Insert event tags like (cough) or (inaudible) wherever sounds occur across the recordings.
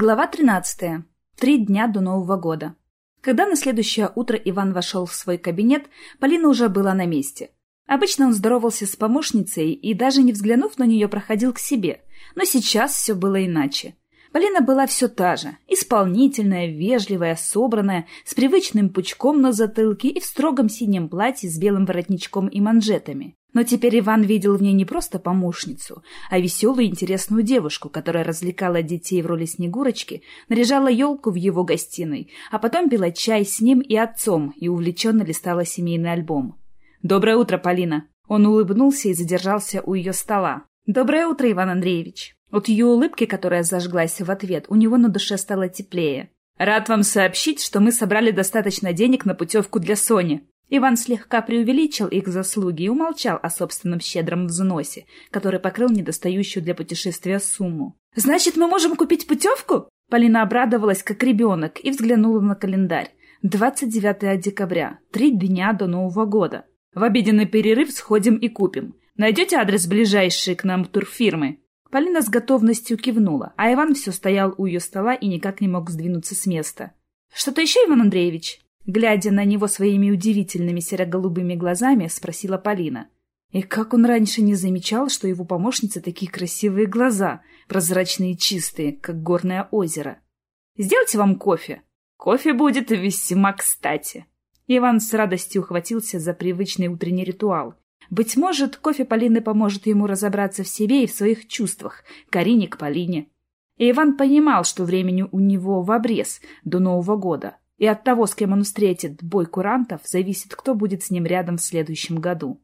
Глава 13. Три дня до Нового года. Когда на следующее утро Иван вошел в свой кабинет, Полина уже была на месте. Обычно он здоровался с помощницей и, даже не взглянув на нее, проходил к себе. Но сейчас все было иначе. Полина была все та же, исполнительная, вежливая, собранная, с привычным пучком на затылке и в строгом синем платье с белым воротничком и манжетами. Но теперь Иван видел в ней не просто помощницу, а веселую интересную девушку, которая развлекала детей в роли Снегурочки, наряжала елку в его гостиной, а потом пила чай с ним и отцом и увлеченно листала семейный альбом. «Доброе утро, Полина!» Он улыбнулся и задержался у ее стола. «Доброе утро, Иван Андреевич!» От ее улыбки, которая зажглась в ответ, у него на душе стало теплее. «Рад вам сообщить, что мы собрали достаточно денег на путевку для Сони. Иван слегка преувеличил их заслуги и умолчал о собственном щедром взносе, который покрыл недостающую для путешествия сумму. «Значит, мы можем купить путевку?» Полина обрадовалась, как ребенок, и взглянула на календарь. 29 декабря, три дня до Нового года. В обеденный перерыв сходим и купим. Найдете адрес ближайшей к нам турфирмы?» Полина с готовностью кивнула, а Иван все стоял у ее стола и никак не мог сдвинуться с места. «Что-то еще, Иван Андреевич?» Глядя на него своими удивительными серо-голубыми глазами, спросила Полина. И как он раньше не замечал, что его помощницы такие красивые глаза, прозрачные и чистые, как горное озеро. «Сделайте вам кофе. Кофе будет весьма кстати». Иван с радостью ухватился за привычный утренний ритуал. Быть может, кофе Полины поможет ему разобраться в себе и в своих чувствах, Карине к Полине. И Иван понимал, что времени у него в обрез до Нового года. И от того, с кем он встретит бой курантов, зависит, кто будет с ним рядом в следующем году.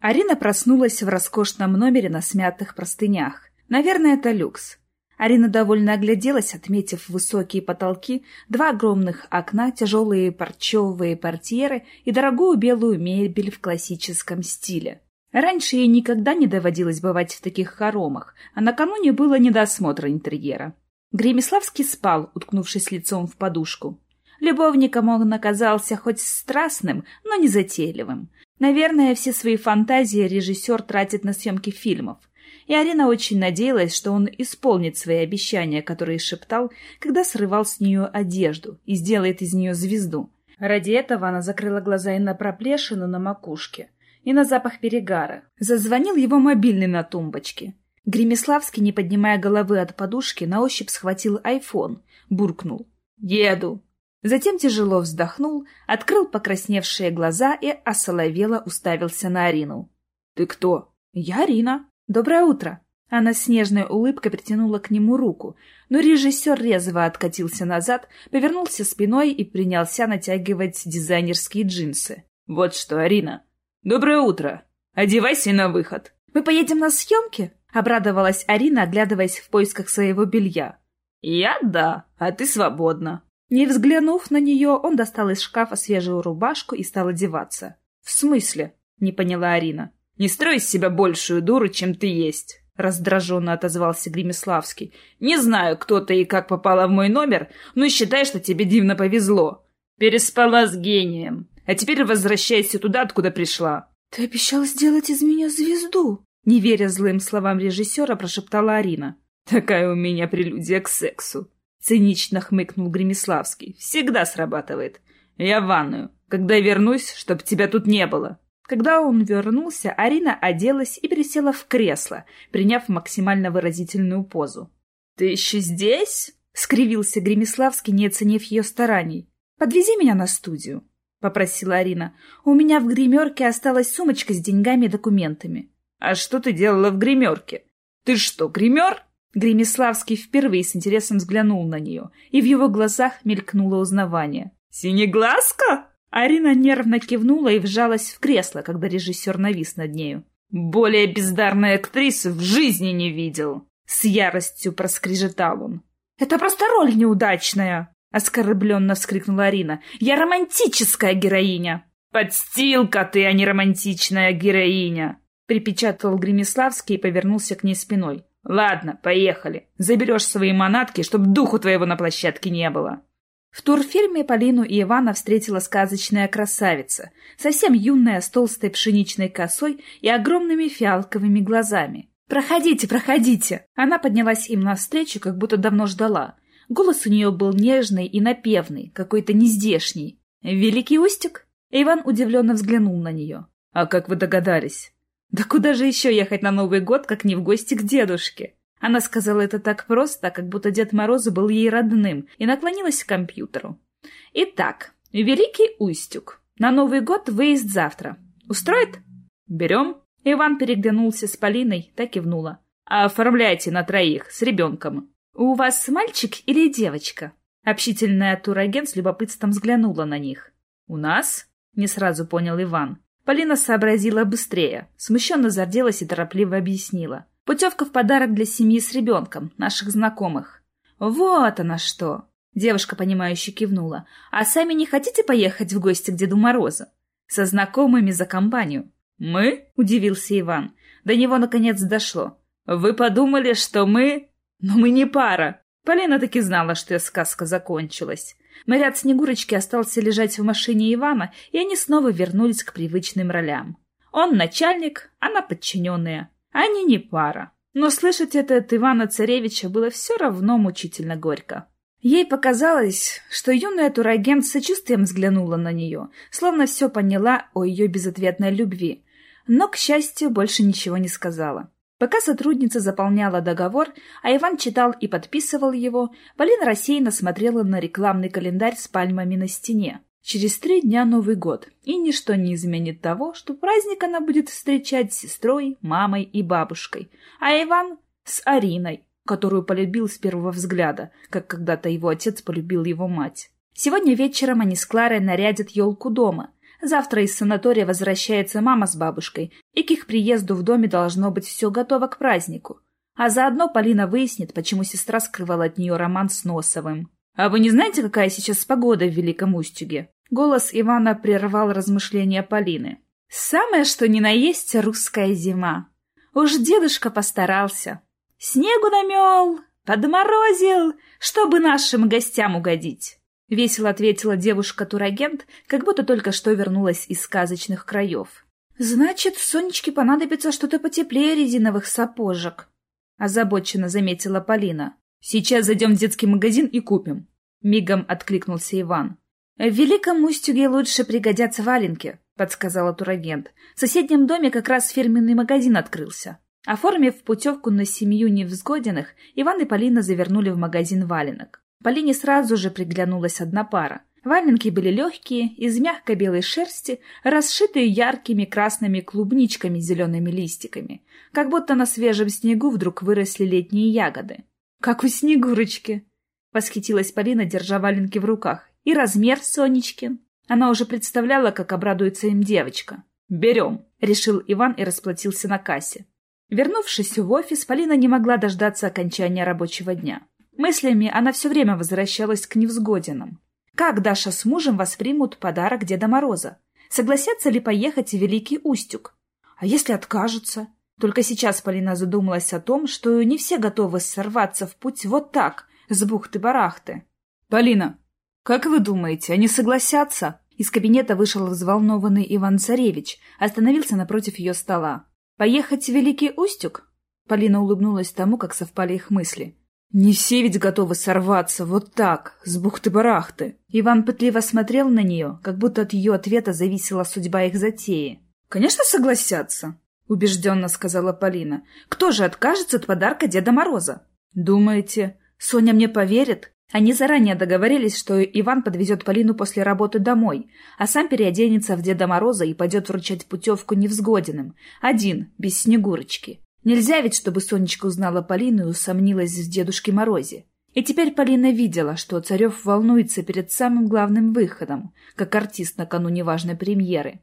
Арина проснулась в роскошном номере на смятых простынях. Наверное, это люкс. Арина довольно огляделась, отметив высокие потолки, два огромных окна, тяжелые парчевые портьеры и дорогую белую мебель в классическом стиле. Раньше ей никогда не доводилось бывать в таких хоромах, а накануне было недосмотра интерьера. Гремиславский спал, уткнувшись лицом в подушку. Любовником он оказался хоть страстным, но не затейливым. Наверное, все свои фантазии режиссер тратит на съемки фильмов. И Арина очень надеялась, что он исполнит свои обещания, которые шептал, когда срывал с нее одежду и сделает из нее звезду. Ради этого она закрыла глаза и на проплешину на макушке, и на запах перегара. Зазвонил его мобильный на тумбочке. Гремиславский, не поднимая головы от подушки, на ощупь схватил айфон, буркнул. «Еду!» Затем тяжело вздохнул, открыл покрасневшие глаза и осоловело уставился на Арину. «Ты кто?» «Я Арина. Доброе утро». Она с нежной улыбкой притянула к нему руку, но режиссер резво откатился назад, повернулся спиной и принялся натягивать дизайнерские джинсы. «Вот что, Арина. Доброе утро. Одевайся на выход». «Мы поедем на съемки?» — обрадовалась Арина, оглядываясь в поисках своего белья. «Я — да, а ты свободна», не взглянув на нее, он достал из шкафа свежую рубашку и стал одеваться. «В смысле?» — не поняла Арина. «Не строй из себя большую дуру, чем ты есть!» — раздраженно отозвался Гремиславский. «Не знаю, кто ты и как попала в мой номер, но считай, что тебе дивно повезло. Переспала с гением. А теперь возвращайся туда, откуда пришла». «Ты обещал сделать из меня звезду!» Не веря злым словам режиссера, прошептала Арина. «Такая у меня прелюдия к сексу», — цинично хмыкнул Гремиславский. «Всегда срабатывает. Я в ванную. Когда вернусь, чтоб тебя тут не было». Когда он вернулся, Арина оделась и пересела в кресло, приняв максимально выразительную позу. «Ты еще здесь?» — скривился Гремиславский, не оценив ее стараний. «Подвези меня на студию», — попросила Арина. «У меня в гримерке осталась сумочка с деньгами и документами». «А что ты делала в гримерке? Ты что, гример?» Гремиславский впервые с интересом взглянул на нее, и в его глазах мелькнуло узнавание. «Синеглазка?» Арина нервно кивнула и вжалась в кресло, когда режиссер навис над нею. «Более бездарной актрисы в жизни не видел!» С яростью проскрежетал он. «Это просто роль неудачная!» Оскорбленно вскрикнула Арина. «Я романтическая героиня!» «Подстилка ты, а не романтичная героиня!» Припечатал Гремиславский и повернулся к ней спиной. «Ладно, поехали. Заберешь свои манатки, чтоб духу твоего на площадке не было». В турфирме Полину и Ивана встретила сказочная красавица, совсем юная, с толстой пшеничной косой и огромными фиалковыми глазами. «Проходите, проходите!» Она поднялась им навстречу, как будто давно ждала. Голос у нее был нежный и напевный, какой-то нездешний. «Великий Устик?» Иван удивленно взглянул на нее. «А как вы догадались?» «Да куда же еще ехать на Новый год, как не в гости к дедушке?» Она сказала это так просто, как будто Дед Мороз был ей родным, и наклонилась к компьютеру. «Итак, Великий Устюг. На Новый год выезд завтра. Устроит?» «Берем?» Иван переглянулся с Полиной, так кивнула. «А оформляйте на троих, с ребенком». «У вас мальчик или девочка?» Общительная турагент с любопытством взглянула на них. «У нас?» — не сразу понял Иван. Полина сообразила быстрее, смущенно зарделась и торопливо объяснила. «Путевка в подарок для семьи с ребенком, наших знакомых». «Вот она что!» Девушка, понимающе кивнула. «А сами не хотите поехать в гости к Деду Морозу? Со знакомыми за компанию?» «Мы?» — удивился Иван. До него наконец дошло. «Вы подумали, что мы...» «Но мы не пара!» Полина таки знала, что сказка закончилась. Наряд Снегурочки остался лежать в машине Ивана, и они снова вернулись к привычным ролям. Он начальник, она подчиненная. Они не пара. Но слышать это от Ивана Царевича было все равно мучительно горько. Ей показалось, что юная турагент с сочувствием взглянула на нее, словно все поняла о ее безответной любви, но, к счастью, больше ничего не сказала. Пока сотрудница заполняла договор, а Иван читал и подписывал его, Полина рассеянно смотрела на рекламный календарь с пальмами на стене. Через три дня Новый год, и ничто не изменит того, что праздник она будет встречать с сестрой, мамой и бабушкой, а Иван — с Ариной, которую полюбил с первого взгляда, как когда-то его отец полюбил его мать. Сегодня вечером они с Кларой нарядят елку дома — Завтра из санатория возвращается мама с бабушкой, и к их приезду в доме должно быть все готово к празднику. А заодно Полина выяснит, почему сестра скрывала от нее роман с Носовым. «А вы не знаете, какая сейчас погода в Великом Устюге?» Голос Ивана прервал размышления Полины. «Самое, что ни на есть, русская зима. Уж дедушка постарался. Снегу намел, подморозил, чтобы нашим гостям угодить. — весело ответила девушка-турагент, как будто только что вернулась из сказочных краев. «Значит, Сонечке понадобится что-то потеплее резиновых сапожек», — озабоченно заметила Полина. «Сейчас зайдем в детский магазин и купим», — мигом откликнулся Иван. «В Великом Устюге лучше пригодятся валенки», — подсказала турагент. «В соседнем доме как раз фирменный магазин открылся». Оформив путевку на семью невзгоденных, Иван и Полина завернули в магазин валенок. Полине сразу же приглянулась одна пара. Валенки были легкие, из мягкой белой шерсти, расшитые яркими красными клубничками с зелеными листиками, как будто на свежем снегу вдруг выросли летние ягоды. «Как у Снегурочки!» — восхитилась Полина, держа валенки в руках. «И размер Сонечкин!» Она уже представляла, как обрадуется им девочка. «Берем!» — решил Иван и расплатился на кассе. Вернувшись в офис, Полина не могла дождаться окончания рабочего дня. Мыслями она все время возвращалась к невзгодинам. Как Даша с мужем воспримут подарок Деда Мороза? Согласятся ли поехать в Великий Устюг? А если откажутся? Только сейчас Полина задумалась о том, что не все готовы сорваться в путь вот так, с бухты-барахты. «Полина, как вы думаете, они согласятся?» Из кабинета вышел взволнованный Иван Царевич, остановился напротив ее стола. «Поехать в Великий Устюг?» Полина улыбнулась тому, как совпали их мысли. Не все ведь готовы сорваться вот так, с бухты-барахты. Иван пытливо смотрел на нее, как будто от ее ответа зависела судьба их затеи. «Конечно согласятся», — убежденно сказала Полина. «Кто же откажется от подарка Деда Мороза?» «Думаете, Соня мне поверит?» Они заранее договорились, что Иван подвезет Полину после работы домой, а сам переоденется в Деда Мороза и пойдет вручать путевку невзгоденным, один, без Снегурочки. Нельзя ведь, чтобы Сонечка узнала Полину и усомнилась в Дедушке Морозе. И теперь Полина видела, что Царев волнуется перед самым главным выходом, как артист накануне важной премьеры.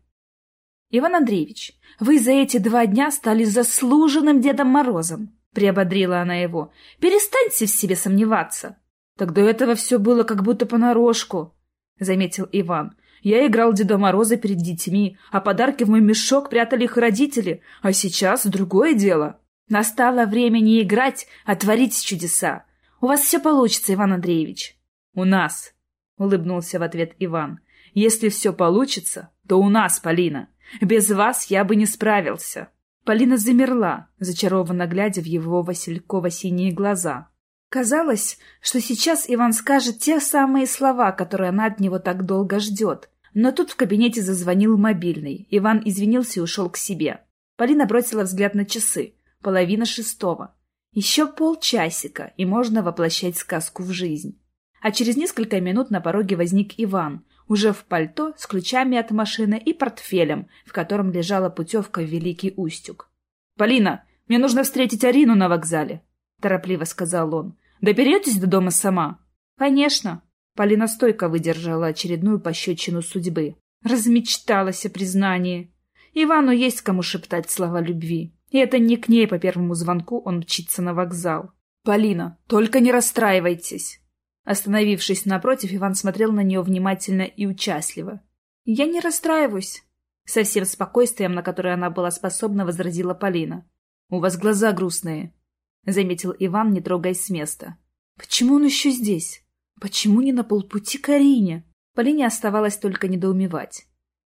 «Иван Андреевич, вы за эти два дня стали заслуженным Дедом Морозом», — приободрила она его. «Перестаньте в себе сомневаться». «Так до этого все было как будто понарошку», — заметил Иван. Я играл Деда Мороза перед детьми, а подарки в мой мешок прятали их родители. А сейчас другое дело. Настало время не играть, а творить чудеса. У вас все получится, Иван Андреевич. У нас, — улыбнулся в ответ Иван. Если все получится, то у нас, Полина. Без вас я бы не справился. Полина замерла, зачарованно глядя в его васильково-синие глаза. Казалось, что сейчас Иван скажет те самые слова, которые она от него так долго ждет. Но тут в кабинете зазвонил мобильный. Иван извинился и ушел к себе. Полина бросила взгляд на часы. Половина шестого. Еще полчасика, и можно воплощать сказку в жизнь. А через несколько минут на пороге возник Иван, уже в пальто, с ключами от машины и портфелем, в котором лежала путевка в Великий Устюг. «Полина, мне нужно встретить Арину на вокзале», — торопливо сказал он. «Доберетесь до дома сама?» «Конечно». Полина стойко выдержала очередную пощечину судьбы. Размечталась о признании. Ивану есть кому шептать слова любви. И это не к ней по первому звонку он мчится на вокзал. «Полина, только не расстраивайтесь!» Остановившись напротив, Иван смотрел на нее внимательно и участливо. «Я не расстраиваюсь», — со всем спокойствием, на которое она была способна, возразила Полина. «У вас глаза грустные», — заметил Иван, не трогаясь с места. «Почему он еще здесь? Почему не на полпути к Арине?» Полине оставалось только недоумевать.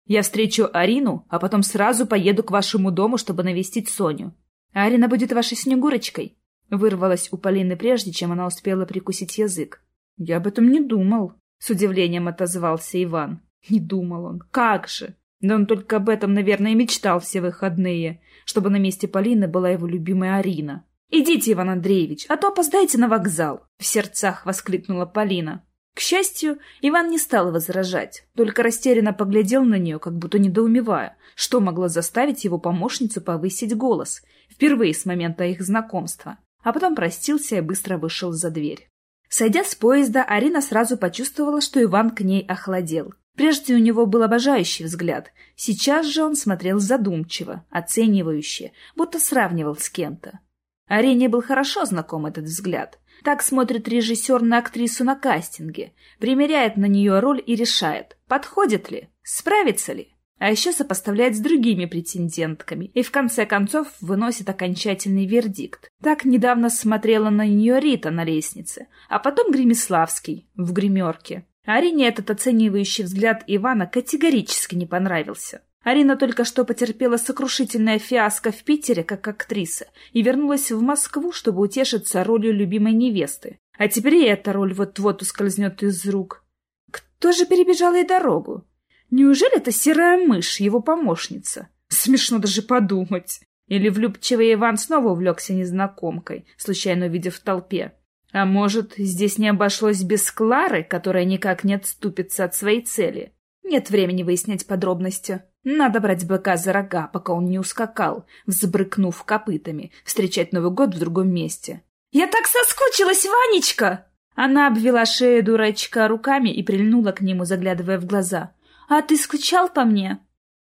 «Я встречу Арину, а потом сразу поеду к вашему дому, чтобы навестить Соню. Арина будет вашей Снегурочкой», — вырвалась у Полины прежде, чем она успела прикусить язык. «Я об этом не думал», — с удивлением отозвался Иван. «Не думал он. Как же! Да он только об этом, наверное, и мечтал все выходные, чтобы на месте Полины была его любимая Арина. «Идите, Иван Андреевич, а то опоздаете на вокзал!» — в сердцах воскликнула Полина. К счастью, Иван не стал возражать, только растерянно поглядел на нее, как будто недоумевая, что могло заставить его помощницу повысить голос, впервые с момента их знакомства, а потом простился и быстро вышел за дверь. Сойдя с поезда, Арина сразу почувствовала, что Иван к ней охладел. Прежде у него был обожающий взгляд, сейчас же он смотрел задумчиво, оценивающе, будто сравнивал с кем-то. Арине был хорошо знаком этот взгляд. Так смотрит режиссер на актрису на кастинге, примеряет на нее роль и решает, подходит ли, справится ли а еще сопоставляет с другими претендентками и в конце концов выносит окончательный вердикт. Так недавно смотрела на нее Рита на лестнице, а потом Гремиславский в гримерке. Арине этот оценивающий взгляд Ивана категорически не понравился. Арина только что потерпела сокрушительное фиаско в Питере как актриса и вернулась в Москву, чтобы утешиться ролью любимой невесты. А теперь и эта роль вот-вот ускользнет из рук. Кто же перебежал ей дорогу? Неужели это серая мышь, его помощница? Смешно даже подумать. Или влюбчивый Иван снова увлекся незнакомкой, случайно увидев в толпе. А может, здесь не обошлось без Клары, которая никак не отступится от своей цели? Нет времени выяснять подробности. Надо брать быка за рога, пока он не ускакал, взбрыкнув копытами, встречать Новый год в другом месте. «Я так соскучилась, Ванечка!» Она обвела шею дурачка руками и прильнула к нему, заглядывая в глаза. «А ты скучал по мне?»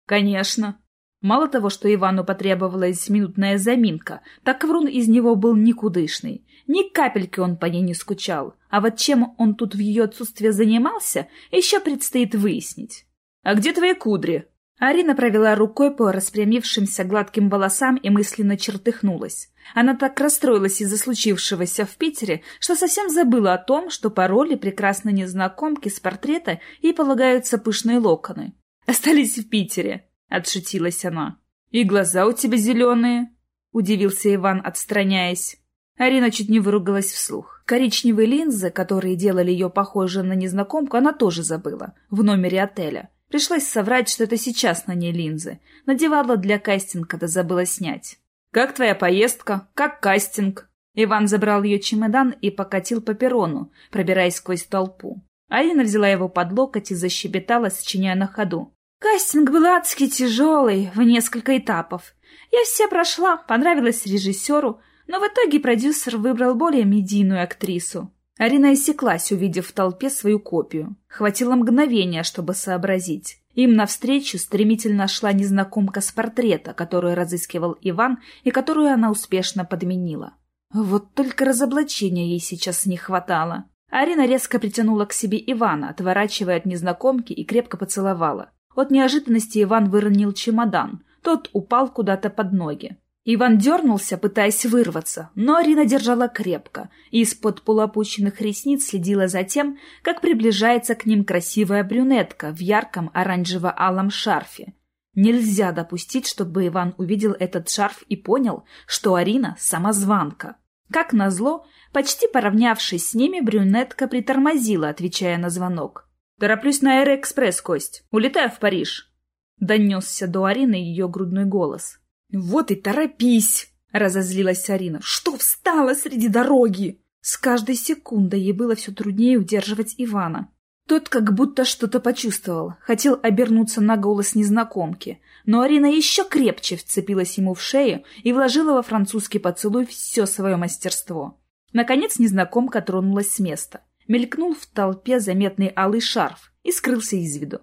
«Конечно». Мало того, что Ивану потребовалась минутная заминка, так Врун из него был никудышный. Ни капельки он по ней не скучал. А вот чем он тут в ее отсутствие занимался, еще предстоит выяснить. «А где твои кудри?» Арина провела рукой по распрямившимся гладким волосам и мысленно чертыхнулась. Она так расстроилась из-за случившегося в Питере, что совсем забыла о том, что по роли прекрасной незнакомки с портрета ей полагаются пышные локоны. «Остались в Питере», — отшутилась она. «И глаза у тебя зеленые», — удивился Иван, отстраняясь. Арина чуть не выругалась вслух. Коричневые линзы, которые делали ее похожей на незнакомку, она тоже забыла, в номере отеля. Пришлось соврать, что это сейчас на ней линзы. Надевала для кастинга, да забыла снять. «Как твоя поездка? Как кастинг?» Иван забрал ее чемодан и покатил по перрону, пробираясь сквозь толпу. Алина взяла его под локоть и защебетала, сочиняя на ходу. «Кастинг был адски тяжелый, в несколько этапов. Я все прошла, понравилась режиссеру, но в итоге продюсер выбрал более медийную актрису. Арина иссеклась, увидев в толпе свою копию. Хватило мгновения, чтобы сообразить. Им навстречу стремительно шла незнакомка с портрета, которую разыскивал Иван и которую она успешно подменила. Вот только разоблачения ей сейчас не хватало. Арина резко притянула к себе Ивана, отворачивая от незнакомки и крепко поцеловала. От неожиданности Иван выронил чемодан. Тот упал куда-то под ноги. Иван дернулся, пытаясь вырваться, но Арина держала крепко и из-под полуопущенных ресниц следила за тем, как приближается к ним красивая брюнетка в ярком оранжево-алом шарфе. Нельзя допустить, чтобы Иван увидел этот шарф и понял, что Арина — самозванка. Как назло, почти поравнявшись с ними, брюнетка притормозила, отвечая на звонок. «Тороплюсь на Аэроэкспресс, Кость. Улетаю в Париж». Донесся до Арины ее грудной голос. «Вот и торопись!» — разозлилась Арина. «Что встала среди дороги?» С каждой секундой ей было все труднее удерживать Ивана. Тот как будто что-то почувствовал, хотел обернуться на голос незнакомки, но Арина еще крепче вцепилась ему в шею и вложила во французский поцелуй все свое мастерство. Наконец незнакомка тронулась с места. Мелькнул в толпе заметный алый шарф и скрылся из виду.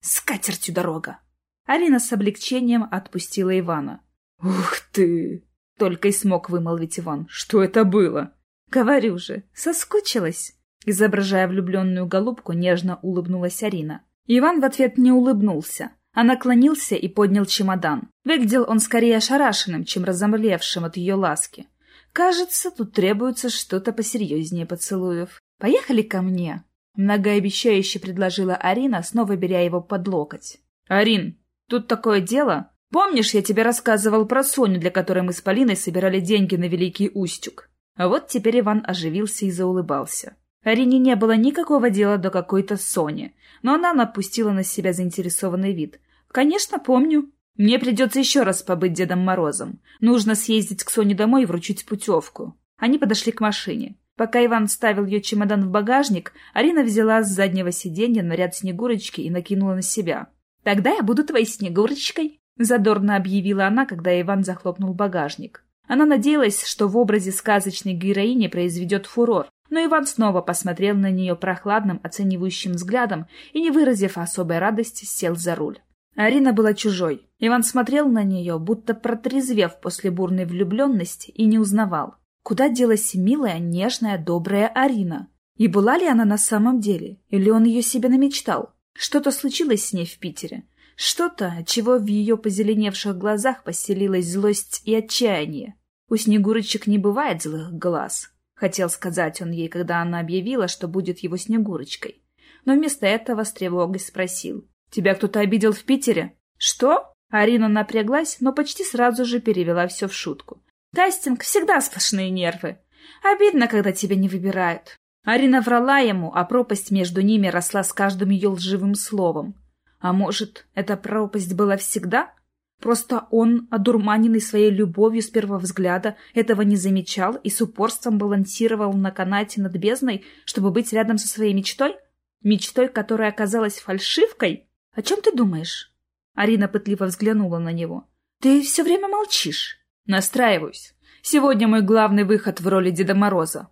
«С катертью дорога!» Арина с облегчением отпустила Ивана. «Ух ты!» — только и смог вымолвить Иван. «Что это было?» «Говорю же, соскучилась!» Изображая влюбленную голубку, нежно улыбнулась Арина. Иван в ответ не улыбнулся, а наклонился и поднял чемодан. Выглядел он скорее ошарашенным, чем разомлевшим от ее ласки. «Кажется, тут требуется что-то посерьезнее поцелуев. Поехали ко мне!» Многообещающе предложила Арина, снова беря его под локоть. «Арин, тут такое дело. Помнишь, я тебе рассказывал про Соню, для которой мы с Полиной собирали деньги на Великий Устюг?» А вот теперь Иван оживился и заулыбался. Арине не было никакого дела до какой-то Сони, но она напустила на себя заинтересованный вид. «Конечно, помню. Мне придется еще раз побыть Дедом Морозом. Нужно съездить к Соне домой и вручить путевку». Они подошли к машине. Пока Иван ставил ее чемодан в багажник, Арина взяла с заднего сиденья наряд Снегурочки и накинула на себя. «Тогда я буду твоей Снегурочкой», — задорно объявила она, когда Иван захлопнул багажник. Она надеялась, что в образе сказочной героини произведет фурор, но Иван снова посмотрел на нее прохладным, оценивающим взглядом и, не выразив особой радости, сел за руль. Арина была чужой. Иван смотрел на нее, будто протрезвев после бурной влюбленности, и не узнавал. Куда делась милая, нежная, добрая Арина? И была ли она на самом деле? Или он ее себе намечтал? Что-то случилось с ней в Питере. Что-то, чего в ее позеленевших глазах поселилась злость и отчаяние. У Снегурочек не бывает злых глаз. Хотел сказать он ей, когда она объявила, что будет его Снегурочкой. Но вместо этого с тревогой спросил. «Тебя кто-то обидел в Питере?» «Что?» Арина напряглась, но почти сразу же перевела все в шутку. «Кастинг всегда сплошные нервы. Обидно, когда тебя не выбирают». Арина врала ему, а пропасть между ними росла с каждым ее лживым словом. А может, эта пропасть была всегда? Просто он, одурманенный своей любовью с первого взгляда, этого не замечал и с упорством балансировал на канате над бездной, чтобы быть рядом со своей мечтой? Мечтой, которая оказалась фальшивкой? О чем ты думаешь? Арина пытливо взглянула на него. Ты все время молчишь. Настраиваюсь. Сегодня мой главный выход в роли Деда Мороза.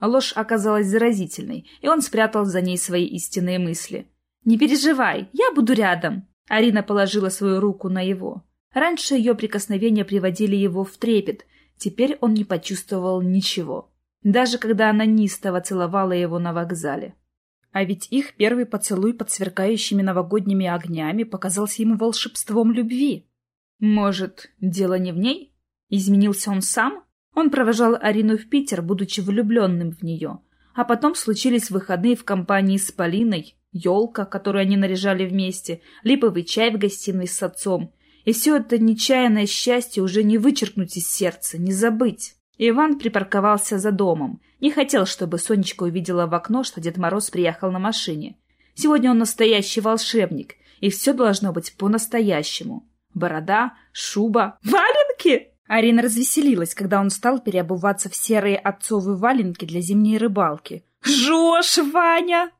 Ложь оказалась заразительной, и он спрятал за ней свои истинные мысли. «Не переживай, я буду рядом!» Арина положила свою руку на его. Раньше ее прикосновения приводили его в трепет, теперь он не почувствовал ничего. Даже когда она неистово целовала его на вокзале. А ведь их первый поцелуй под сверкающими новогодними огнями показался ему волшебством любви. Может, дело не в ней? Изменился он сам? Он провожал Арину в Питер, будучи влюбленным в нее. А потом случились выходные в компании с Полиной, елка, которую они наряжали вместе, липовый чай в гостиной с отцом — и все это нечаянное счастье уже не вычеркнуть из сердца, не забыть. Иван припарковался за домом. Не хотел, чтобы Сонечка увидела в окно, что Дед Мороз приехал на машине. Сегодня он настоящий волшебник, и все должно быть по-настоящему. Борода, шуба, валенки! Арина развеселилась, когда он стал переобуваться в серые отцовые валенки для зимней рыбалки. «Жжешь, Ваня!»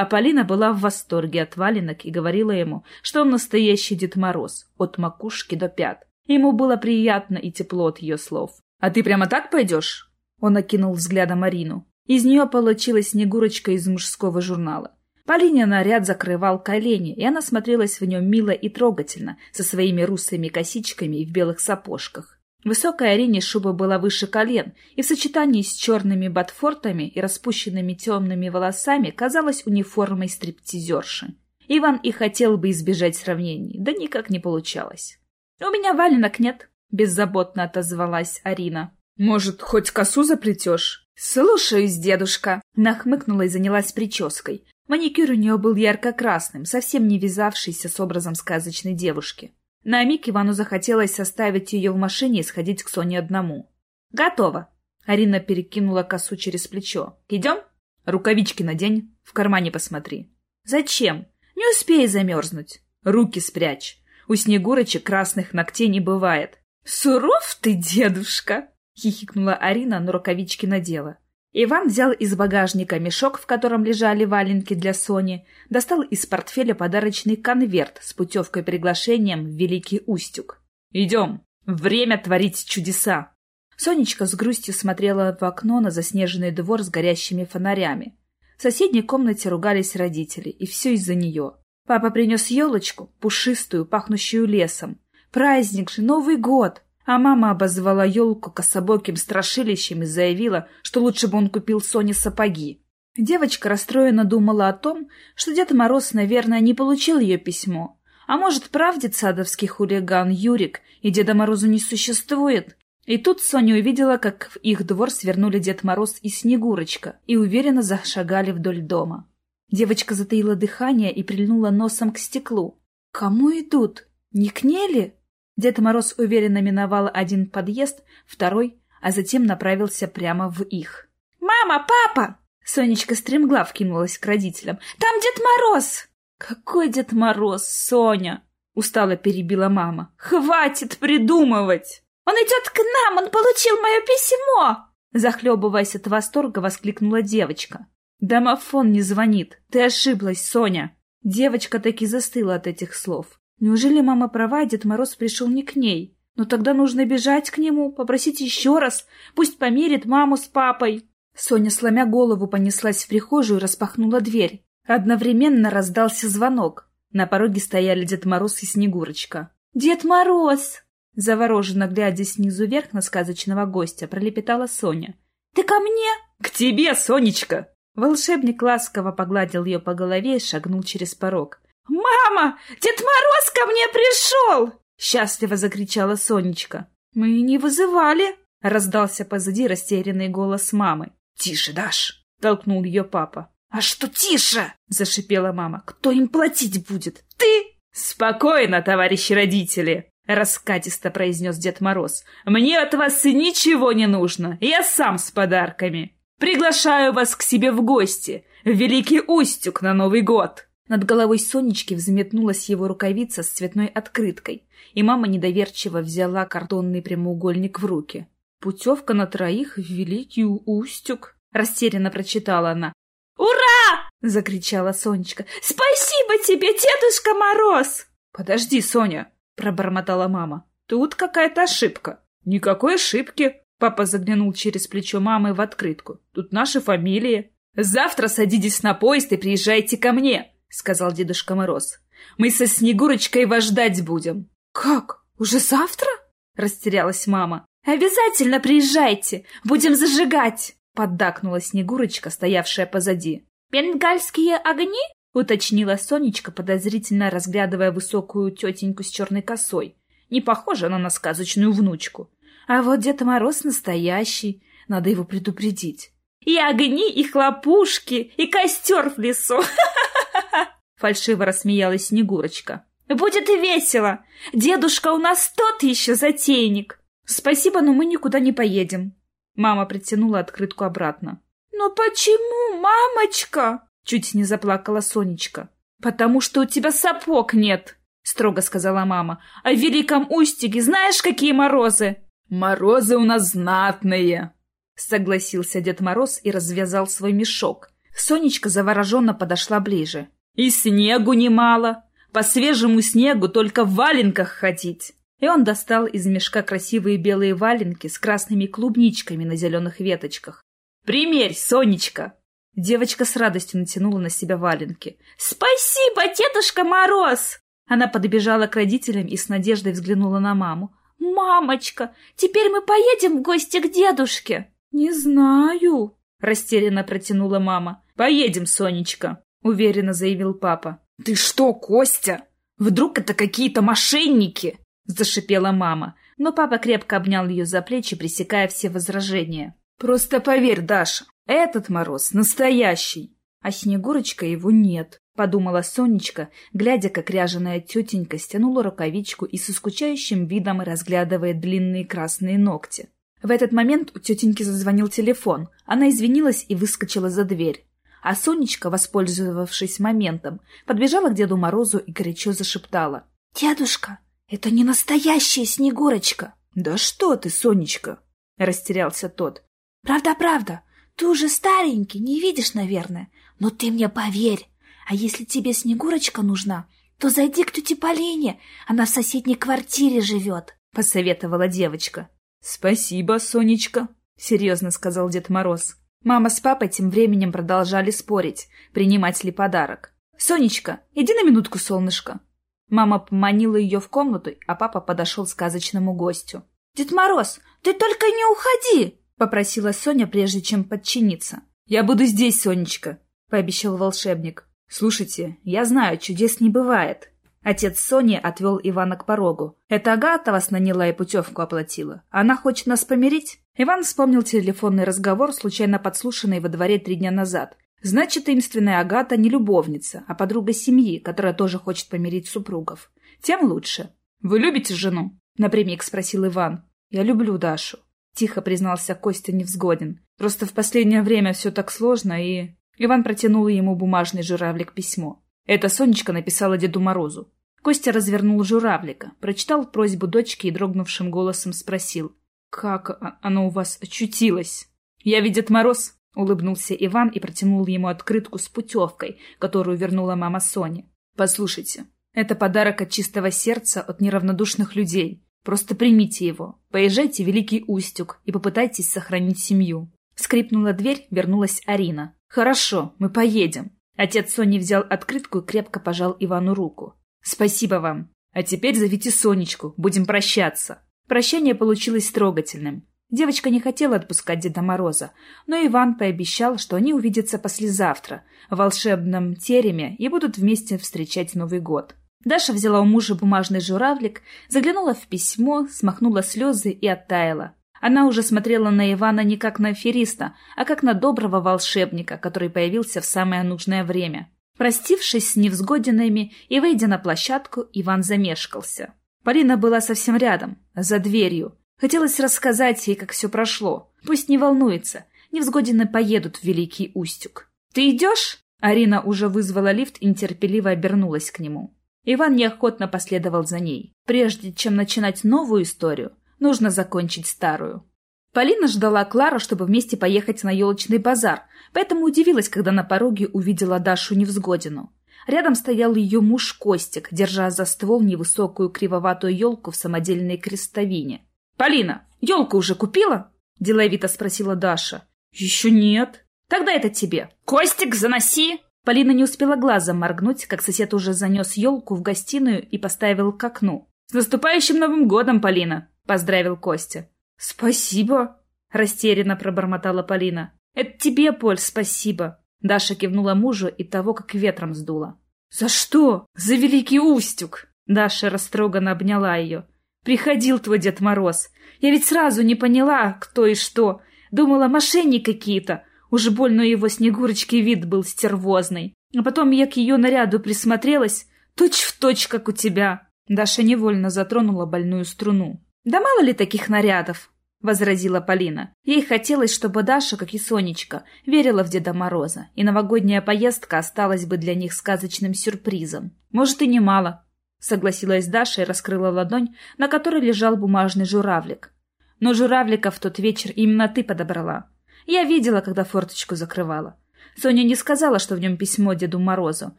А Полина была в восторге от валенок и говорила ему, что он настоящий Дед Мороз, от макушки до пят. Ему было приятно и тепло от ее слов. «А ты прямо так пойдешь?» Он окинул взглядом Марину. Из нее получилась Снегурочка из мужского журнала. Полине наряд закрывал колени, и она смотрелась в нем мило и трогательно, со своими русыми косичками и в белых сапожках. Высокая Арине шуба была выше колен, и в сочетании с черными ботфортами и распущенными темными волосами казалась униформой стриптизерши. Иван и хотел бы избежать сравнений, да никак не получалось. «У меня валенок нет», — беззаботно отозвалась Арина. «Может, хоть косу заплетешь?» «Слушаюсь, дедушка!» Нахмыкнула и занялась прической. Маникюр у нее был ярко-красным, совсем не вязавшийся с образом сказочной девушки. На миг Ивану захотелось составить ее в машине и сходить к Соне одному. «Готово!» Арина перекинула косу через плечо. «Идем? Рукавички надень, в кармане посмотри». «Зачем? Не успей замерзнуть. Руки спрячь. У снегурочек красных ногтей не бывает». «Суров ты, дедушка!» — хихикнула Арина, но рукавички надела. Иван взял из багажника мешок, в котором лежали валенки для Сони, достал из портфеля подарочный конверт с путевкой приглашением в Великий Устюг. «Идем! Время творить чудеса!» Сонечка с грустью смотрела в окно на заснеженный двор с горящими фонарями. В соседней комнате ругались родители, и все из-за нее. Папа принес елочку, пушистую, пахнущую лесом. Праздник же, Новый год! А мама обозвала елку кособоким страшилищем и заявила, что лучше бы он купил Соне сапоги. Девочка расстроенно думала о том, что Дед Мороз, наверное, не получил ее письмо. А может, правдит садовский хулиган Юрик, и Деда Морозу не существует? И тут Соня увидела, как в их двор свернули Дед Мороз и Снегурочка и уверенно зашагали вдоль дома. Девочка затаила дыхание и прильнула носом к стеклу. «Кому идут? Не к ней ли?» Дед Мороз уверенно миновал один подъезд, второй, а затем направился прямо в их. «Мама! Папа!» Сонечка стремглав кинулась к родителям. «Там Дед Мороз!» «Какой Дед Мороз, Соня?» Устало перебила мама. «Хватит придумывать!» «Он идет к нам! Он получил мое письмо!» Захлебываясь от восторга, воскликнула девочка. «Домофон не звонит. Ты ошиблась, Соня!» Девочка таки застыла от этих слов. Неужели мама права, Дед Мороз пришел не к ней? Но тогда нужно бежать к нему, попросить еще раз. Пусть помирит маму с папой. Соня, сломя голову, понеслась в прихожую и распахнула дверь. Одновременно раздался звонок. На пороге стояли Дед Мороз и Снегурочка. «Дед Мороз!» Завороженно глядя снизу вверх на сказочного гостя, пролепетала Соня. «Ты ко мне?» «К тебе, Сонечка!» Волшебник ласково погладил ее по голове и шагнул через порог. «Мама! Дед Мороз ко мне пришел!» Счастливо закричала Сонечка. «Мы не вызывали!» Раздался позади растерянный голос мамы. «Тише, Даш!» — толкнул ее папа. «А что тише?» — зашипела мама. «Кто им платить будет? Ты?» «Спокойно, товарищи родители!» — раскатисто произнес Дед Мороз. «Мне от вас ничего не нужно. Я сам с подарками. Приглашаю вас к себе в гости, в Великий Устюг на Новый год». Над головой Сонечки взметнулась его рукавица с цветной открыткой, и мама недоверчиво взяла картонный прямоугольник в руки. «Путевка на троих в Великий Устюг», — растерянно прочитала она. «Ура!» — закричала Сонечка. «Спасибо тебе, Дедушка Мороз!» «Подожди, Соня!» пробормотала мама. Тут какая-то ошибка. Никакой ошибки. Папа заглянул через плечо мамы в открытку. Тут наши фамилии. Завтра садитесь на поезд и приезжайте ко мне, сказал Дедушка Мороз. Мы со Снегурочкой вас ждать будем. Как? Уже завтра? Растерялась мама. Обязательно приезжайте, будем зажигать, поддакнула Снегурочка, стоявшая позади. Бенгальские огни? — уточнила Сонечка, подозрительно разглядывая высокую тетеньку с черной косой. Не похожа она на сказочную внучку. А вот Дед Мороз настоящий, надо его предупредить. «И огни, и хлопушки, и костер в лесу!» (laughs) (laughs) Фальшиво рассмеялась Снегурочка. «Будет весело! Дедушка у нас тот еще затейник!» «Спасибо, но мы никуда не поедем!» Мама притянула открытку обратно. «Но почему, мамочка?» Чуть не заплакала Сонечка. «Потому что у тебя сапог нет!» — строго сказала мама. «А в Великом Устюге знаешь, какие морозы?» «Морозы у нас знатные!» — согласился Дед Мороз и развязал свой мешок. Сонечка завороженно подошла ближе. «И снегу немало! По свежему снегу только в валенках ходить!» И он достал из мешка красивые белые валенки с красными клубничками на зеленых веточках. «Примерь, Сонечка!» Девочка с радостью натянула на себя валенки. «Спасибо, Дедушка Мороз!» Она подбежала к родителям и с надеждой взглянула на маму. «Мамочка, теперь мы поедем в гости к дедушке?» «Не знаю», — растерянно протянула мама. «Поедем, Сонечка», — уверенно заявил папа. «Ты что, Костя? Вдруг это какие-то мошенники?» — зашипела мама. Но папа крепко обнял ее за плечи, пресекая все возражения. «Просто поверь, Даша, этот мороз настоящий, а Снегурочка его нет, подумала Сонечка, глядя, как ряженая тетенька стянула рукавичку и со скучающим видом разглядывая длинные красные ногти. В этот момент у тетеньки зазвонил телефон. Она извинилась и выскочила за дверь. А Сонечка, воспользовавшись моментом, подбежала к Деду Морозу и горячо зашептала. «Дедушка, это не настоящая Снегурочка!» «Да что ты, Сонечка!» — растерялся тот. «Правда, правда. Ты уже старенький, не видишь, наверное. Но ты мне поверь. А если тебе Снегурочка нужна, то зайди к тете Полине. Она в соседней квартире живет», — посоветовала девочка. «Спасибо, Сонечка», — серьезно сказал Дед Мороз. Мама с папой тем временем продолжали спорить, принимать ли подарок. «Сонечка, иди на минутку, солнышко». Мама поманила ее в комнату, а папа подошел к сказочному гостю. «Дед Мороз, ты только не уходи!» — попросила Соня, прежде чем подчиниться. «Я буду здесь, Сонечка», — пообещал волшебник. «Слушайте, я знаю, чудес не бывает». Отец Сони отвел Ивана к порогу. «Это Агата вас наняла и путевку оплатила. Она хочет нас помирить?» Иван вспомнил телефонный разговор, случайно подслушанный во дворе три дня назад. Значит, таинственная Агата не любовница, а подруга семьи, которая тоже хочет помирить супругов. Тем лучше. «Вы любите жену?» — напрямик спросил Иван. «Я люблю Дашу», — тихо признался Костя Невзгодин. «Просто в последнее время все так сложно и...» Иван протянул ему бумажный журавлик письмо. Это Сонечка написала Деду Морозу. Костя развернул журавлика, прочитал просьбу дочки и дрогнувшим голосом спросил. «Как оно у вас очутилось?» «Я Дед Мороз», — улыбнулся Иван и протянул ему открытку с путевкой, которую вернула мама Соне. «Послушайте, это подарок от чистого сердца от неравнодушных людей. Просто примите его. Поезжайте в Великий Устюг и попытайтесь сохранить семью». Скрипнула дверь, вернулась Арина. «Хорошо, мы поедем». Отец Сони взял открытку и крепко пожал Ивану руку. «Спасибо вам. А теперь зовите Сонечку, будем прощаться». Прощание получилось трогательным. Девочка не хотела отпускать Деда Мороза, но Иван пообещал, что они увидятся послезавтра в волшебном тереме и будут вместе встречать Новый год. Даша взяла у мужа бумажный журавлик, заглянула в письмо, смахнула слезы и оттаяла. Она уже смотрела на Ивана не как на афериста, а как на доброго волшебника, который появился в самое нужное время. Простившись с невзгодинами и выйдя на площадку, Иван замешкался. Полина была совсем рядом, за дверью. Хотелось рассказать ей, как все прошло. Пусть не волнуется, невзгодины поедут в Великий Устюг. «Ты идешь?» Арина уже вызвала лифт и нетерпеливо обернулась к нему. Иван неохотно последовал за ней. Прежде чем начинать новую историю, Нужно закончить старую. Полина ждала Клару, чтобы вместе поехать на елочный базар, поэтому удивилась, когда на пороге увидела Дашу Невзгодину. Рядом стоял ее муж Костик, держа за ствол невысокую кривоватую елку в самодельной крестовине. «Полина, елку уже купила?» – деловито спросила Даша. «Еще нет». «Тогда это тебе. Костик, заноси!» Полина не успела глазом моргнуть, как сосед уже занес елку в гостиную и поставил к окну. «С наступающим Новым годом, Полина!» Поздравил Костя. «Спасибо!» — растерянно пробормотала Полина. «Это тебе, Поль, спасибо!» Даша кивнула мужу и того, как ветром сдуло. «За что? За Великий Устюг!» Даша растроганно обняла ее. «Приходил твой Дед Мороз. Я ведь сразу не поняла, кто и что. Думала, мошенник какие-то. Уж больно его Снегурочки вид был стервозный. А потом я к ее наряду присмотрелась. Точь в точь, как у тебя!» Даша невольно затронула больную струну. «Да мало ли таких нарядов!» — возразила Полина. Ей хотелось, чтобы Даша, как и Сонечка, верила в Деда Мороза, и новогодняя поездка осталась бы для них сказочным сюрпризом. «Может, и немало», — согласилась Даша и раскрыла ладонь, на которой лежал бумажный журавлик. «Но журавлика в тот вечер именно ты подобрала. Я видела, когда форточку закрывала. Соня не сказала, что в нем письмо Деду Морозу,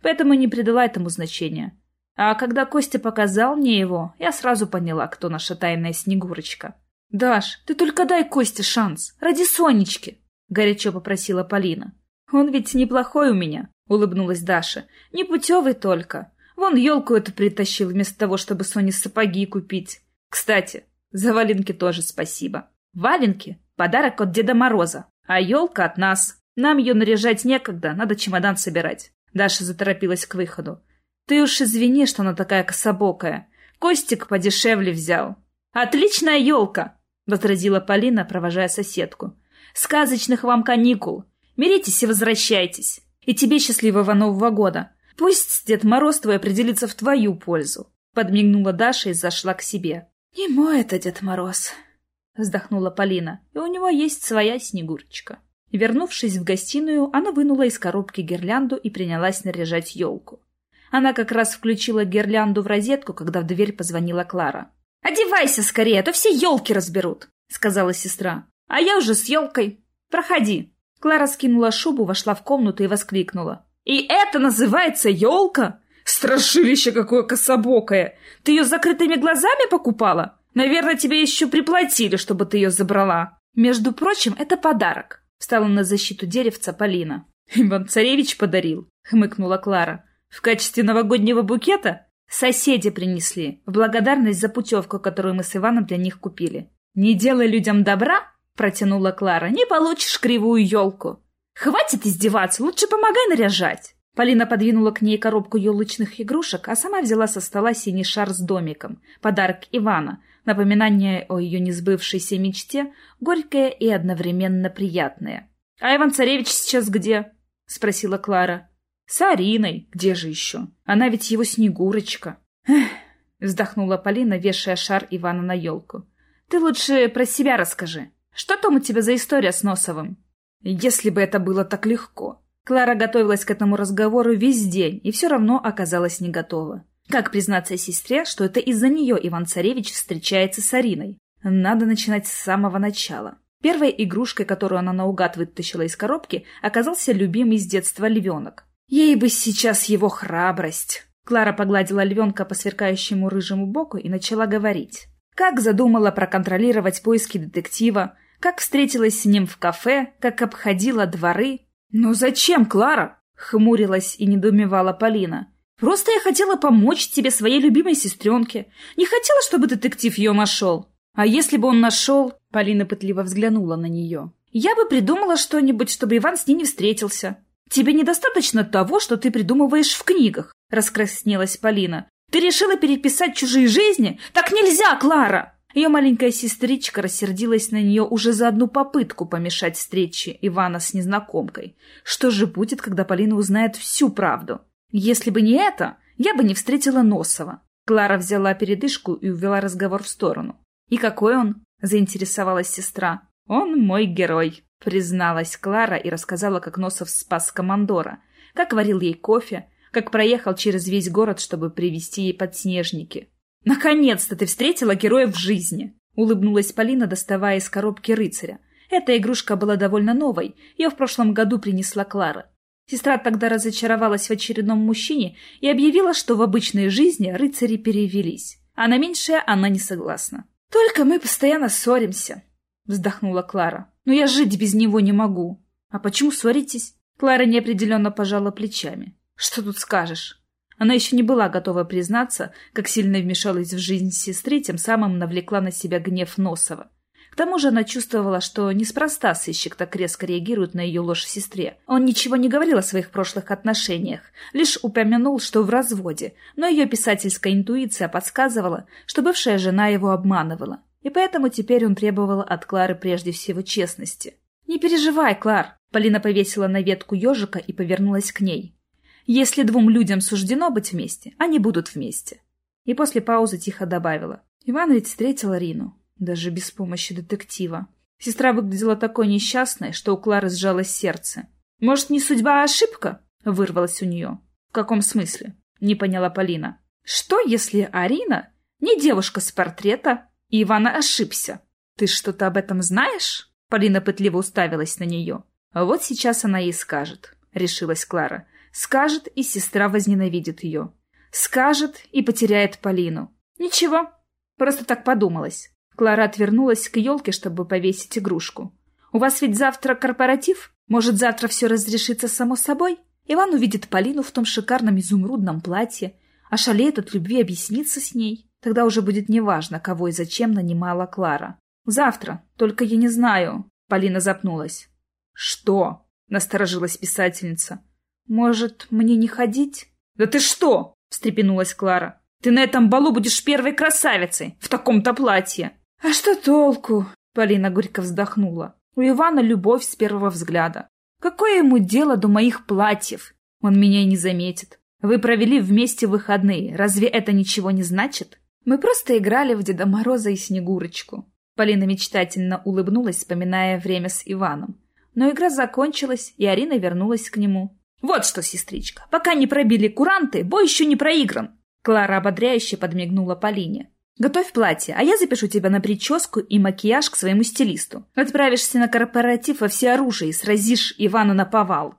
поэтому не придала этому значения. А когда Костя показал мне его, я сразу поняла, кто наша тайная Снегурочка. «Даш, ты только дай Косте шанс, ради Сонечки!» — горячо попросила Полина. «Он ведь неплохой у меня», — улыбнулась Даша. «Непутевый только. Вон елку эту притащил вместо того, чтобы Соне сапоги купить. Кстати, за валенки тоже спасибо. Валенки — подарок от Деда Мороза, а елка от нас. Нам ее наряжать некогда, надо чемодан собирать». Даша заторопилась к выходу. Ты уж извини, что она такая кособокая. Костик подешевле взял. Отличная елка, возразила Полина, провожая соседку. Сказочных вам каникул. Миритесь и возвращайтесь. И тебе счастливого Нового года. Пусть Дед Мороз твой определится в твою пользу. Подмигнула Даша и зашла к себе. Не мой это Дед Мороз. — вздохнула Полина. «И у него есть своя Снегурочка». Вернувшись в гостиную, она вынула из коробки гирлянду и принялась наряжать елку. Она как раз включила гирлянду в розетку, когда в дверь позвонила Клара. «Одевайся скорее, а то все елки разберут», — сказала сестра. «А я уже с елкой. Проходи». Клара скинула шубу, вошла в комнату и воскликнула. «И это называется елка? Страшилище какое кособокое! Ты ее закрытыми глазами покупала? Наверное, тебе еще приплатили, чтобы ты ее забрала». «Между прочим, это подарок», — встала на защиту деревца Полина. «Иван-царевич подарил», — хмыкнула Клара. «В качестве новогоднего букета?» «Соседи принесли, в благодарность за путевку, которую мы с Иваном для них купили». «Не делай людям добра», — протянула Клара, — «не получишь кривую елку». «Хватит издеваться, лучше помогай наряжать». Полина подвинула к ней коробку елочных игрушек, а сама взяла со стола синий шар с домиком, подарок Ивана, напоминание о ее несбывшейся мечте, горькое и одновременно приятное. «А Иван-Царевич сейчас где?» — спросила Клара. «С Ариной. Где же еще? Она ведь его Снегурочка». «Эх!» — вздохнула Полина, вешая шар Ивана на елку. «Ты лучше про себя расскажи. Что там у тебя за история с Носовым?» Если бы это было так легко. Клара готовилась к этому разговору весь день и все равно оказалась не готова. Как признаться сестре, что это из-за нее Иван-Царевич встречается с Ариной? Надо начинать с самого начала. Первой игрушкой, которую она наугад вытащила из коробки, оказался любимый с детства львенок. Ей бы сейчас его храбрость. Клара погладила львенка по сверкающему рыжему боку и начала говорить. Как задумала проконтролировать поиски детектива, как встретилась с ним в кафе, как обходила дворы. «Ну зачем, Клара?» — хмурилась и недоумевала Полина. «Просто я хотела помочь тебе, своей любимой сестренке. Не хотела, чтобы детектив ее нашел. А если бы он нашел...» — Полина пытливо взглянула на нее. «Я бы придумала что-нибудь, чтобы Иван с ней не встретился. Тебе недостаточно того, что ты придумываешь в книгах», — раскраснелась Полина. «Ты решила переписать чужие жизни? Так нельзя, Клара!» Ее маленькая сестричка рассердилась на нее уже за одну попытку помешать встрече Ивана с незнакомкой. Что же будет, когда Полина узнает всю правду? Если бы не это, я бы не встретила Носова. Клара взяла передышку и увела разговор в сторону. «И какой он?» – заинтересовалась сестра. «Он мой герой», – призналась Клара и рассказала, как Носов спас командора, как варил ей кофе, как проехал через весь город, чтобы привезти ей подснежники, «Наконец-то ты встретила героя в жизни!» — улыбнулась Полина, доставая из коробки рыцаря. Эта игрушка была довольно новой, ее в прошлом году принесла Клара. Сестра тогда разочаровалась в очередном мужчине и объявила, что в обычной жизни рыцари перевелись. А на меньшее она не согласна. «Только мы постоянно ссоримся», — вздохнула Клара. «Но я жить без него не могу». «А почему ссоритесь?» Клара неопределенно пожала плечами. «Что тут скажешь?» Она еще не была готова признаться, как сильно вмешалась в жизнь сестры, тем самым навлекла на себя гнев Носова. К тому же она чувствовала, что неспроста сыщик так резко реагирует на ее ложь сестре. Он ничего не говорил о своих прошлых отношениях, лишь упомянул, что в разводе, но ее писательская интуиция подсказывала, что бывшая жена его обманывала. И поэтому теперь он требовал от Клары прежде всего честности. «Не переживай, Клар!» Полина повесила на ветку ежика и повернулась к ней. Если двум людям суждено быть вместе, они будут вместе. И после паузы тихо добавила. Иван ведь встретил Арину, даже без помощи детектива. Сестра выглядела такой несчастной, что у Клары сжалось сердце. «Может, не судьба, а ошибка?» — вырвалась у нее. «В каком смысле?» — не поняла Полина. «Что, если Арина не девушка с портрета, и Иван ошибся? Ты что-то об этом знаешь?» Полина пытливо уставилась на нее. «А вот сейчас она ей скажет», — решилась Клара. Скажет, и сестра возненавидит ее. Скажет, и потеряет Полину. Ничего, просто так подумалось. Клара отвернулась к елке, чтобы повесить игрушку. «У вас ведь завтра корпоратив? Может, завтра все разрешится само собой?» Иван увидит Полину в том шикарном изумрудном платье, а шалеет от любви объясниться с ней. Тогда уже будет неважно, кого и зачем нанимала Клара. «Завтра, только я не знаю...» Полина запнулась. «Что?» — насторожилась писательница. «Может, мне не ходить?» «Да ты что?» — встрепенулась Клара. «Ты на этом балу будешь первой красавицей в таком-то платье!» «А что толку?» — Полина горько вздохнула. «У Ивана любовь с первого взгляда. Какое ему дело до моих платьев? Он меня и не заметит. Вы провели вместе выходные. Разве это ничего не значит? Мы просто играли в Деда Мороза и Снегурочку. Полина мечтательно улыбнулась, вспоминая время с Иваном. Но игра закончилась, и Арина вернулась к нему. «Вот что, сестричка, пока не пробили куранты, бой еще не проигран!» Клара ободряюще подмигнула Полине. «Готовь платье, а я запишу тебя на прическу и макияж к своему стилисту. Отправишься на корпоратив во всеоружие и сразишь Ивана на повал».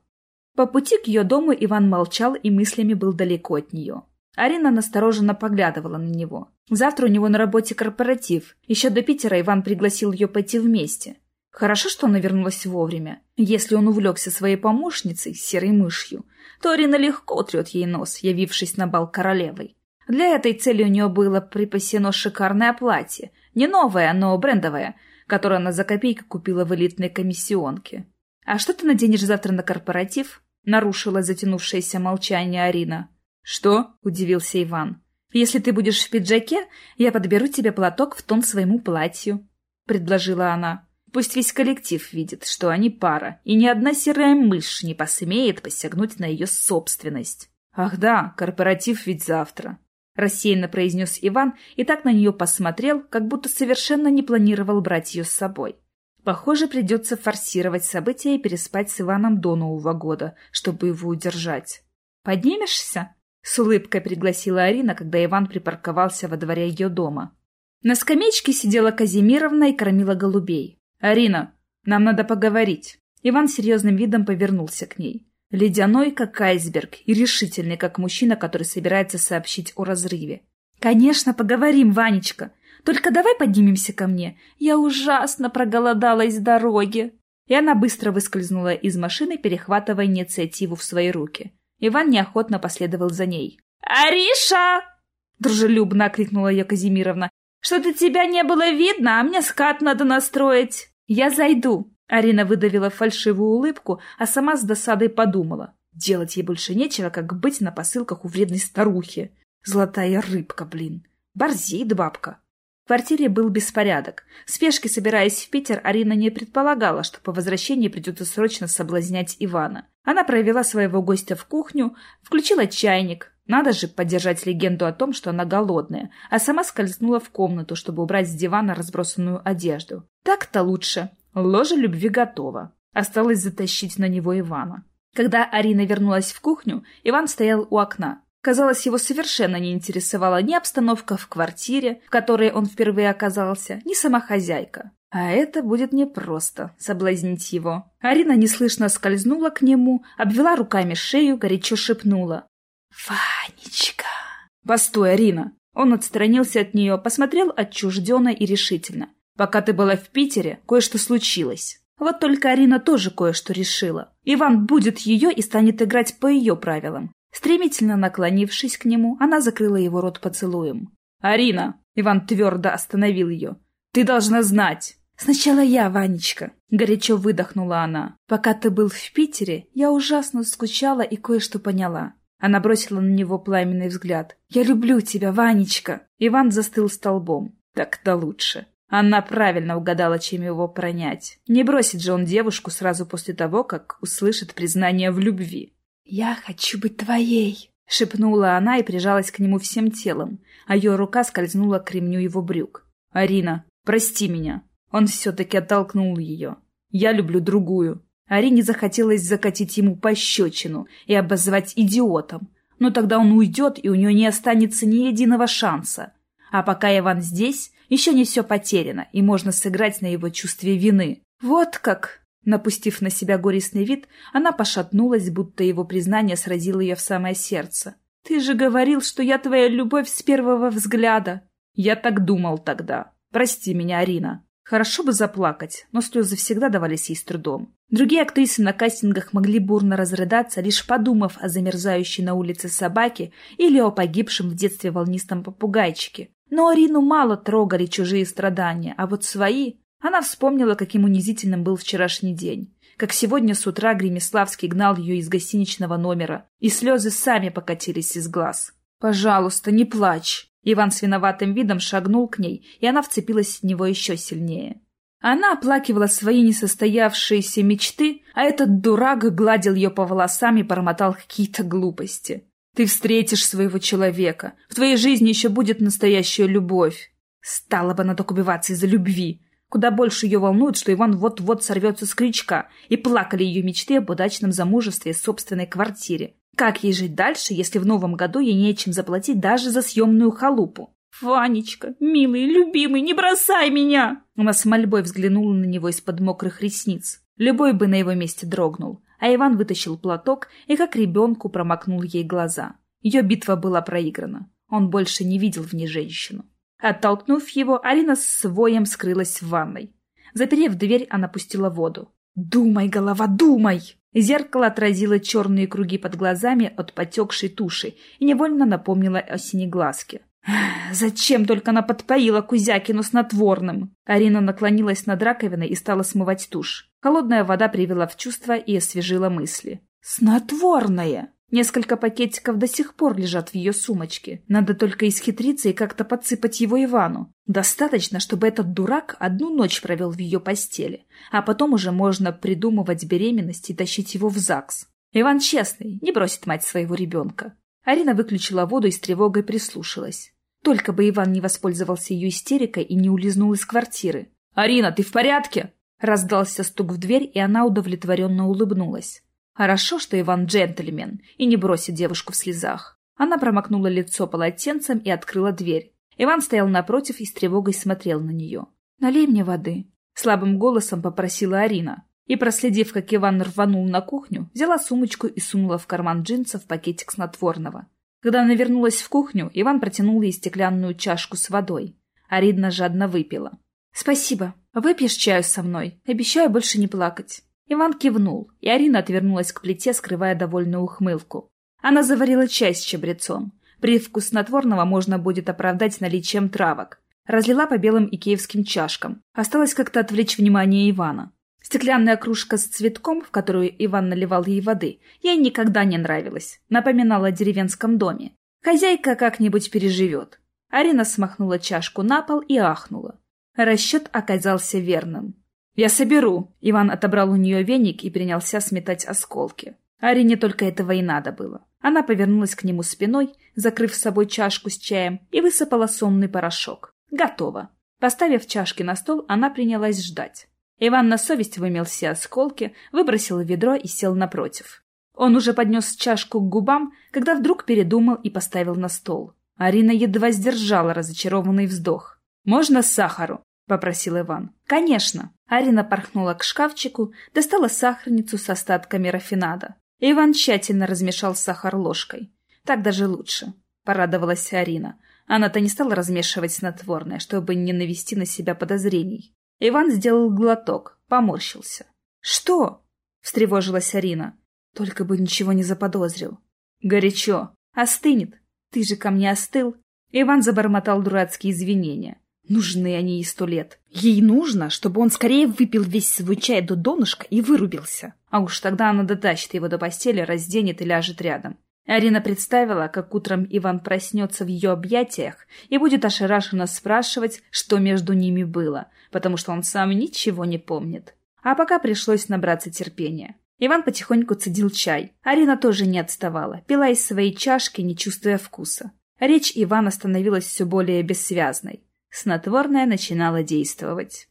По пути к ее дому Иван молчал и мыслями был далеко от нее. Арина настороженно поглядывала на него. Завтра у него на работе корпоратив. Еще до Питера Иван пригласил ее пойти вместе. Хорошо, что она вернулась вовремя. Если он увлекся своей помощницей, серой мышью, то Арина легко утрет ей нос, явившись на бал королевой. Для этой цели у нее было припасено шикарное платье. Не новое, но брендовое, которое она за копейки купила в элитной комиссионке. «А что ты наденешь завтра на корпоратив?» — нарушила затянувшееся молчание Арина. «Что?» — удивился Иван. «Если ты будешь в пиджаке, я подберу тебе платок в тон своему платью», — предложила она. «Пусть весь коллектив видит, что они пара, и ни одна серая мышь не посмеет посягнуть на ее собственность». «Ах да, корпоратив ведь завтра», — рассеянно произнес Иван и так на нее посмотрел, как будто совершенно не планировал брать ее с собой. Похоже, придется форсировать события и переспать с Иваном до Нового года, чтобы его удержать. «Поднимешься?» — с улыбкой пригласила Арина, когда Иван припарковался во дворе ее дома. На скамеечке сидела Казимировна и кормила голубей. «Арина, нам надо поговорить». Иван серьезным видом повернулся к ней. Ледяной, как айсберг, и решительный, как мужчина, который собирается сообщить о разрыве. «Конечно, поговорим, Ванечка. Только давай поднимемся ко мне. Я ужасно проголодалась с дороги». И она быстро выскользнула из машины, перехватывая инициативу в свои руки. Иван неохотно последовал за ней. «Ариша!» — дружелюбно окрикнула ее Казимировна. «Что-то тебя не было видно, а мне скат надо настроить. Я зайду». Арина выдавила фальшивую улыбку, а сама с досадой подумала. Делать ей больше нечего, как быть на посылках у вредной старухи. Золотая рыбка, блин. Борзеет бабка. В квартире был беспорядок. В спешке, собираясь в Питер, Арина не предполагала, что по возвращении придется срочно соблазнять Ивана. Она провела своего гостя в кухню, включила чайник. Надо же поддержать легенду о том, что она голодная, а сама скользнула в комнату, чтобы убрать с дивана разбросанную одежду. Так-то лучше. Ложа любви готова. Осталось затащить на него Ивана. Когда Арина вернулась в кухню, Иван стоял у окна. Казалось, его совершенно не интересовала ни обстановка в квартире, в которой он впервые оказался, ни сама хозяйка. А это будет непросто — соблазнить его. Арина неслышно скользнула к нему, обвела руками шею, горячо шепнула. «Ванечка!» «Постой, Арина!» Он отстранился от нее, посмотрел отчужденно и решительно. «Пока ты была в Питере, кое-что случилось». Вот только Арина тоже кое-что решила. Иван будет ее и станет играть по ее правилам. Стремительно наклонившись к нему, она закрыла его рот поцелуем. «Арина!» — Иван твердо остановил ее. «Ты должна знать!» «Сначала я, Ванечка!» — горячо выдохнула она. «Пока ты был в Питере, я ужасно скучала и кое-что поняла». Она бросила на него пламенный взгляд. «Я люблю тебя, Ванечка!» Иван застыл столбом. «Так-то лучше!» Она правильно угадала, чем его пронять. Не бросит же он девушку сразу после того, как услышит признание в любви. «Я хочу быть твоей!» — шепнула она и прижалась к нему всем телом, а ее рука скользнула к ремню его брюк. «Арина, прости меня!» Он все-таки оттолкнул ее. «Я люблю другую!» Арине захотелось закатить ему пощечину и обозвать идиотом, но тогда он уйдет, и у нее не останется ни единого шанса. А пока Иван здесь, еще не все потеряно, и можно сыграть на его чувстве вины. «Вот как!» Напустив на себя горестный вид, она пошатнулась, будто его признание сразило ее в самое сердце. «Ты же говорил, что я твоя любовь с первого взгляда!» «Я так думал тогда. Прости меня, Арина. Хорошо бы заплакать, но слезы всегда давались ей с трудом. Другие актрисы на кастингах могли бурно разрыдаться, лишь подумав о замерзающей на улице собаке или о погибшем в детстве волнистом попугайчике. Но Арину мало трогали чужие страдания, а вот свои она вспомнила, каким унизительным был вчерашний день. Как сегодня с утра Гремиславский гнал ее из гостиничного номера, и слезы сами покатились из глаз. «Пожалуйста, не плачь!» Иван с виноватым видом шагнул к ней, и она вцепилась в него еще сильнее. Она оплакивала свои несостоявшиеся мечты, а этот дурак гладил ее по волосам и бормотал какие-то глупости. «Ты встретишь своего человека. В твоей жизни еще будет настоящая любовь. Стала бы она так убиваться из-за любви. Куда больше ее волнует, что Иван вот-вот сорвется с крючка, и плакали ее мечты об удачном замужестве в собственной квартире. Как ей жить дальше, если в новом году ей нечем заплатить даже за съемную халупу? «Ванечка, милый, любимый, не бросай меня!» Она с мольбой взглянула на него из-под мокрых ресниц. Любой бы на его месте дрогнул, а Иван вытащил платок и как ребенку промокнул ей глаза. Ее битва была проиграна. Он больше не видел в ней женщину. Оттолкнув его, Алина с своем скрылась в ванной. Заперев дверь, она пустила воду. «Думай, голова, думай!» Зеркало отразило черные круги под глазами от потекшей туши и невольно напомнило о синеглазке. «Зачем только она подпоила Кузякину снотворным?» Арина наклонилась над раковиной и стала смывать тушь. Холодная вода привела в чувство и освежила мысли. «Снотворное!» Несколько пакетиков до сих пор лежат в ее сумочке. Надо только исхитриться и как-то подсыпать его Ивану. Достаточно, чтобы этот дурак одну ночь провел в ее постели, а потом уже можно придумывать беременность и тащить его в ЗАГС. Иван честный, не бросит мать своего ребенка. Арина выключила воду и с тревогой прислушалась. Только бы Иван не воспользовался ее истерикой и не улизнул из квартиры. «Арина, ты в порядке?» Раздался стук в дверь, и она удовлетворенно улыбнулась. Хорошо, что Иван джентльмен и не бросит девушку в слезах. Она промокнула лицо полотенцем и открыла дверь. Иван стоял напротив и с тревогой смотрел на нее. «Налей мне воды», — слабым голосом попросила Арина. И, проследив, как Иван рванул на кухню, взяла сумочку и сунула в карман джинсов пакетик снотворного. Когда она вернулась в кухню, Иван протянул ей стеклянную чашку с водой. Арина жадно выпила. «Спасибо. Выпьешь чаю со мной? Обещаю больше не плакать». Иван кивнул, и Арина отвернулась к плите, скрывая довольную ухмылку. Она заварила чай с чабрецом. Привкус снотворного можно будет оправдать наличием травок. Разлила по белым икеевским чашкам. Осталось как-то отвлечь внимание Ивана. Стеклянная кружка с цветком, в которую Иван наливал ей воды, ей никогда не нравилась. Напоминала о деревенском доме. Хозяйка как-нибудь переживет. Арина смахнула чашку на пол и ахнула. Расчет оказался верным. «Я соберу!» Иван отобрал у нее веник и принялся сметать осколки. Арине только этого и надо было. Она повернулась к нему спиной, закрыв с собой чашку с чаем, и высыпала сонный порошок. Готово. Поставив чашки на стол, она принялась ждать. Иван на совесть вымел все осколки, выбросил ведро и сел напротив. Он уже поднес чашку к губам, когда вдруг передумал и поставил на стол. Арина едва сдержала разочарованный вздох. «Можно сахару?» — попросил Иван. «Конечно». Арина порхнула к шкафчику, достала сахарницу с остатками рафинада. Иван тщательно размешал сахар ложкой. «Так даже лучше», — порадовалась Арина. Она-то не стала размешивать снотворное, чтобы не навести на себя подозрений. Иван сделал глоток, поморщился. «Что?» — встревожилась Арина. «Только бы ничего не заподозрил». «Горячо. Остынет. Ты же ко мне остыл». Иван забормотал дурацкие извинения. Нужны они ей сто лет. Ей нужно, чтобы он скорее выпил весь свой чай до донышка и вырубился. А уж тогда она дотащит его до постели, разденет и ляжет рядом. Арина представила, как утром Иван проснется в ее объятиях и будет ошарашенно спрашивать, что между ними было, потому что он сам ничего не помнит. А пока пришлось набраться терпения. Иван потихоньку цедил чай. Арина тоже не отставала, пила из своей чашки, не чувствуя вкуса. Речь Ивана становилась все более бессвязной снотворное начинало действовать.